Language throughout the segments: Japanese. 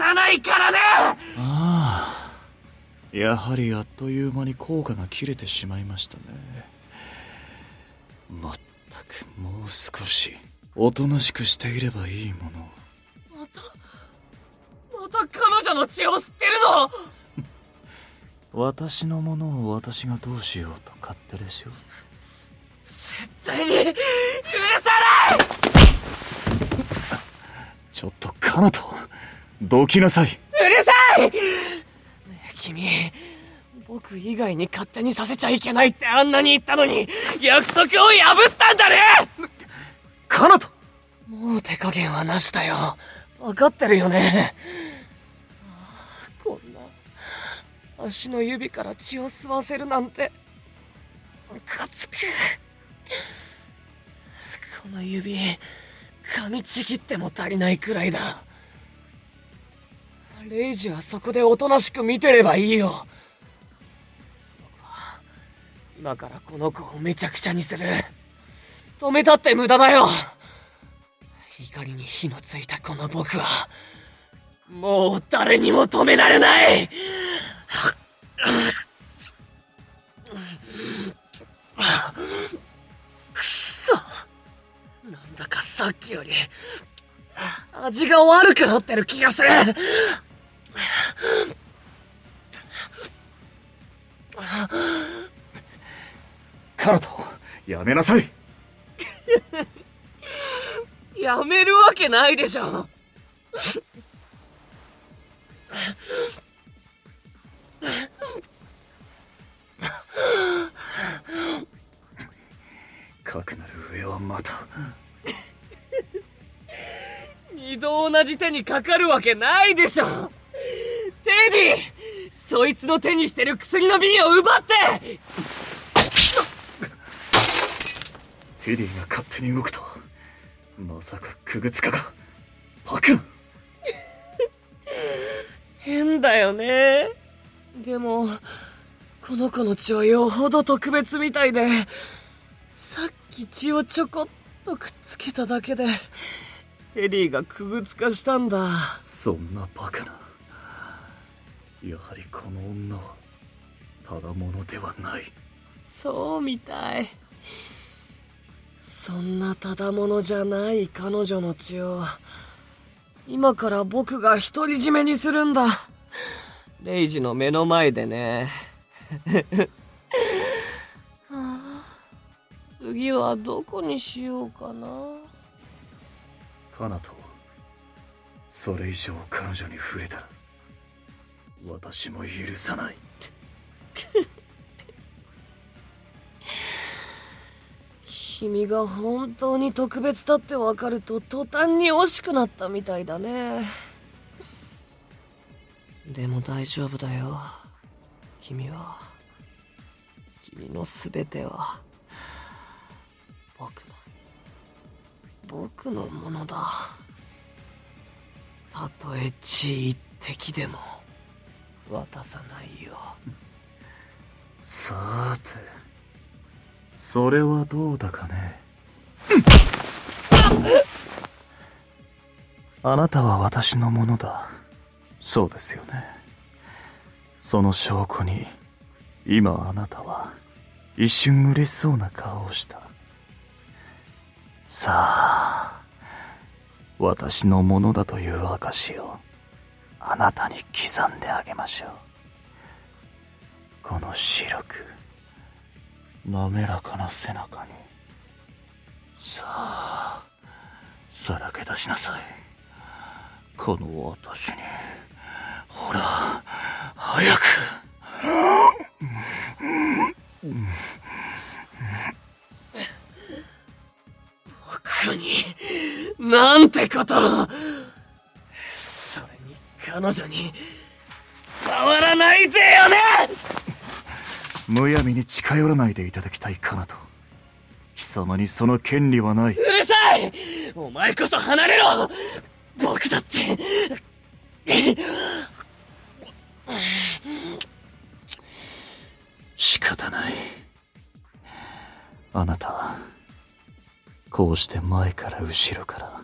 さないからね！ああ。やはりあっという間に効果が切れてしまいましたね。まったくもう少しおとなしくしていればいいものまたまた彼女の血を吸ってるの！私のものを私がどうしようと勝手でしょ絶対に許さない！ちょっとカナトどきなさい。うるさい！君僕以外に勝手にさせちゃいけないってあんなに言ったのに約束を破ったんだね！カナトもう手加減はなしだよ。分かってるよね？こんな足の指から血を吸わせるなんて。ムカつく。この指噛みちぎっても足りないくらいだレイジはそこでおとなしく見てればいいよ。僕は今からこの子をめちゃくちゃにする。止めたって無駄だよ。怒りに火のついたこの僕はもう誰にも止められない。くそ。なんだかさっきより味が悪くなってる気がする。カナトやめなさい。やめるわけないでしょ。かくなる上はまた。二度同じ手にかかるわけないでしょ。テディそいつの手にしてる薬の瓶を奪って。テディが勝手に動くとはまさかクグツカがパクン。変だよね。でもこの子の血はよほど特別みたいでさっき血をちょこっとくっつけただけでテディがくぐつかしたんだ。そんなバカなやはりこの女はただものではない。そうみたい。そんなただものじゃない彼女の血を今から僕が独り占めにするんだ。レイジの目の前でね。は あ次はどこにしようかな。カナトそれ以上彼女に触れたら私も許さない君が本当に特別だってわかると途端に惜しくなったみたいだね。でも大丈夫だよ。君は。君の全ては。僕の。僕のものだ。たとえ血一滴でも。渡さないよ。さてそれはどうだかね。あなたは私のものだ。そうですよね。その証拠に今あなたは一瞬嬉しそうな顔をした。さあ私のものだという証を。あなたに刻んであげましょう。この白く滑らかな背中に。さあさらけ出しなさい。この私に。ほら早く。僕になんてことそれに彼女に触らないでよね！むやみに近寄らないでいただきたいかなと。貴様にその権利はない。うるさい！お前こそ離れろ！僕だって。仕方ない。あなたはこうして前から後ろから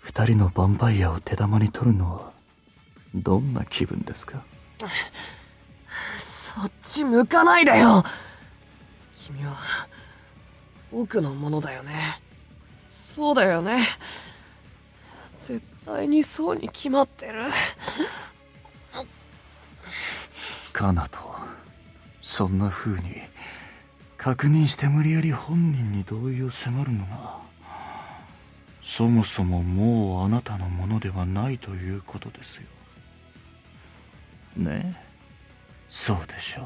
二人のヴァンパイアを手玉に取るのはどんな気分ですか？そっち向かないでよ。君は僕のものだよね。そうだよね。絶対にそうに決まってる。カナとそんな風に確認して無理やり本人に同意を迫るのがそもそももうあなたのものではないということですよね。そうでしょ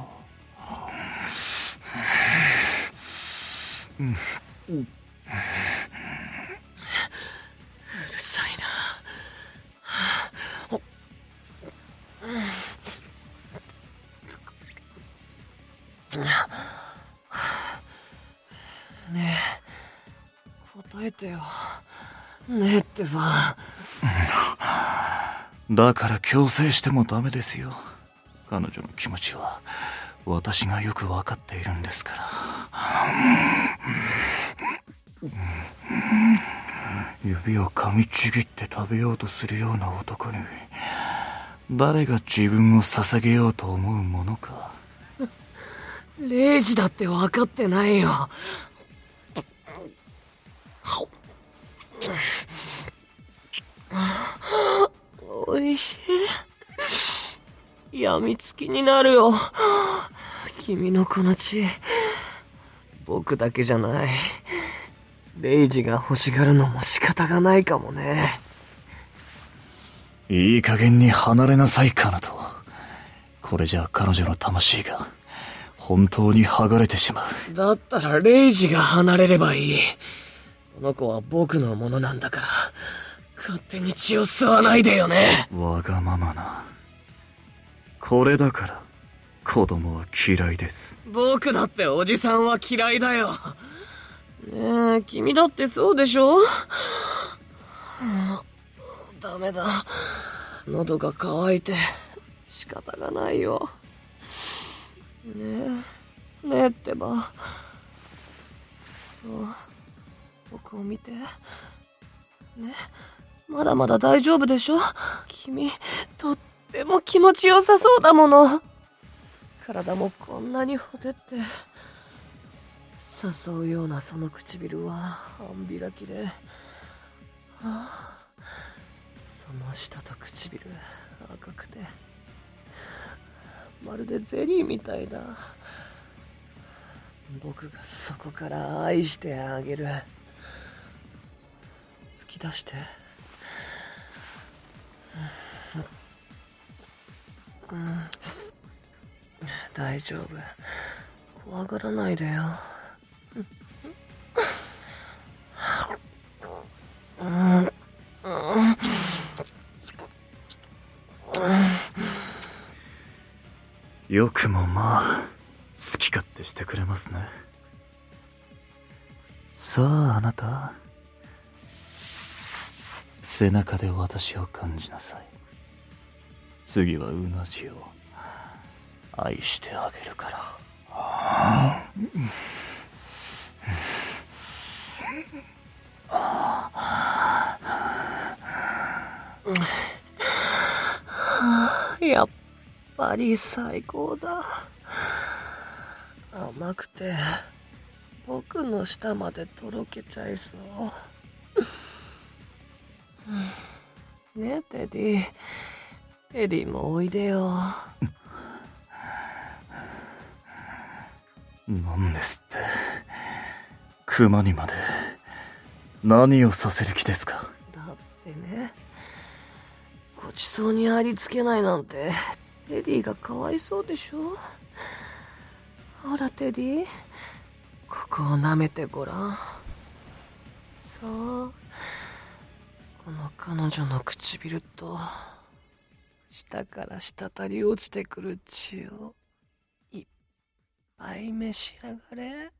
う、うんうん、うるさいな。ねえ。答えてよ。ねえってば。だから強制してもダメですよ。彼女の気持ちは私がよく分かっているんですから。指を噛みちぎって食べようとするような男に誰が自分を捧げようと思うものか。レイジだって分かってないよ。い。やみつきになるよ。君のこの血。僕だけじゃない。レイジが欲しがるのも仕方がないかもね。いい加減に離れなさいかなと。これじゃ彼女の魂が本当に剥がれてしまう。だったらレイジが離れればいい。この子は僕のものなんだから。勝手に血を吸わないでよね。わがままな。これだから、子供は嫌いです。僕だっておじさんは嫌いだよ。ねえ、君だってそうでしょ？ダメだ。喉が渇いて仕方がないよ。ねえ、ねえってば。そう、僕を見て。ね。まだまだ大丈夫でしょ？君、とっても気持ちよさそうだもの。体もこんなにほてって。誘うようなその唇は半開きで。はあ、その舌と唇赤くて。まるでゼリーみたいだ。僕がそこから愛してあげる。突き出して。うん、大丈夫。怖がらないでよ、よくもまあ好き勝手してくれますね。さああなた。背中で私を感じなさい。次はうなじを愛してあげるから。やっぱり最高だ。甘くて、僕の舌までとろけちゃいそう。ねえ、テディ。テディもおいでよ。何ですって。熊にまで、何をさせる気ですか？だってね、ごちそうにありつけないなんて、テディがかわいそうでしょ？ほら、テディ。ここを舐めてごらん。そう。この彼女の唇と、下から滴り落ちてくる血をいっぱい召し上がれ。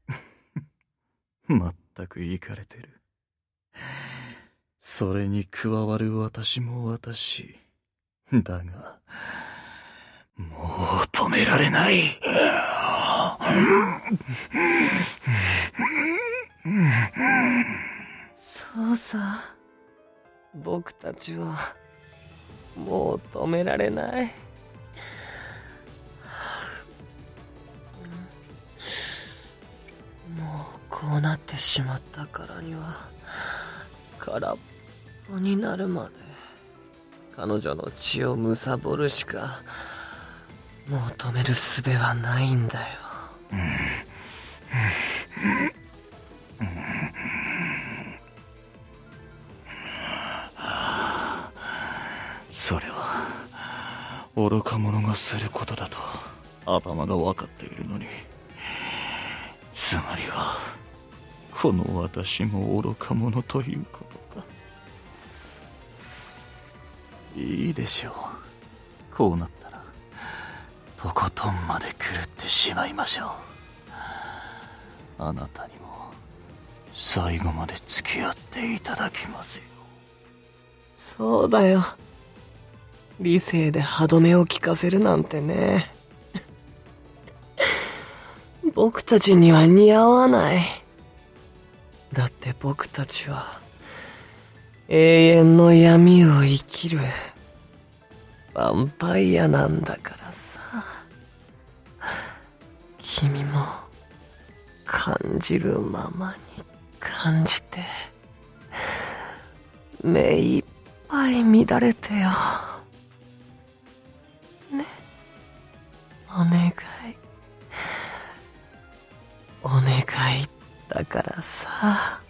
まったくいかれてる。それに加わる私も私。だが、もう止められない。そうさ、僕たちは、もう止められない。もうこうなってしまったからには、空っぽになるまで、彼女の血を貪るしか、もう止める術はないんだよ。それは。愚か者がすることだと。頭が分かっているのに。つまりはこの私も愚か者ということか。いいでしょう。こうなったらとことんまで狂ってしまいましょう。あなたにも最後まで付き合っていただきますよ。そうだよ理性で歯止めを聞かせるなんてね。僕たちには似合わない。だって僕たちは、永遠の闇を生きる、ヴァンパイアなんだからさ。君も、感じるままに感じて、目いっぱい乱れてよ。お願い。お願いだからさ。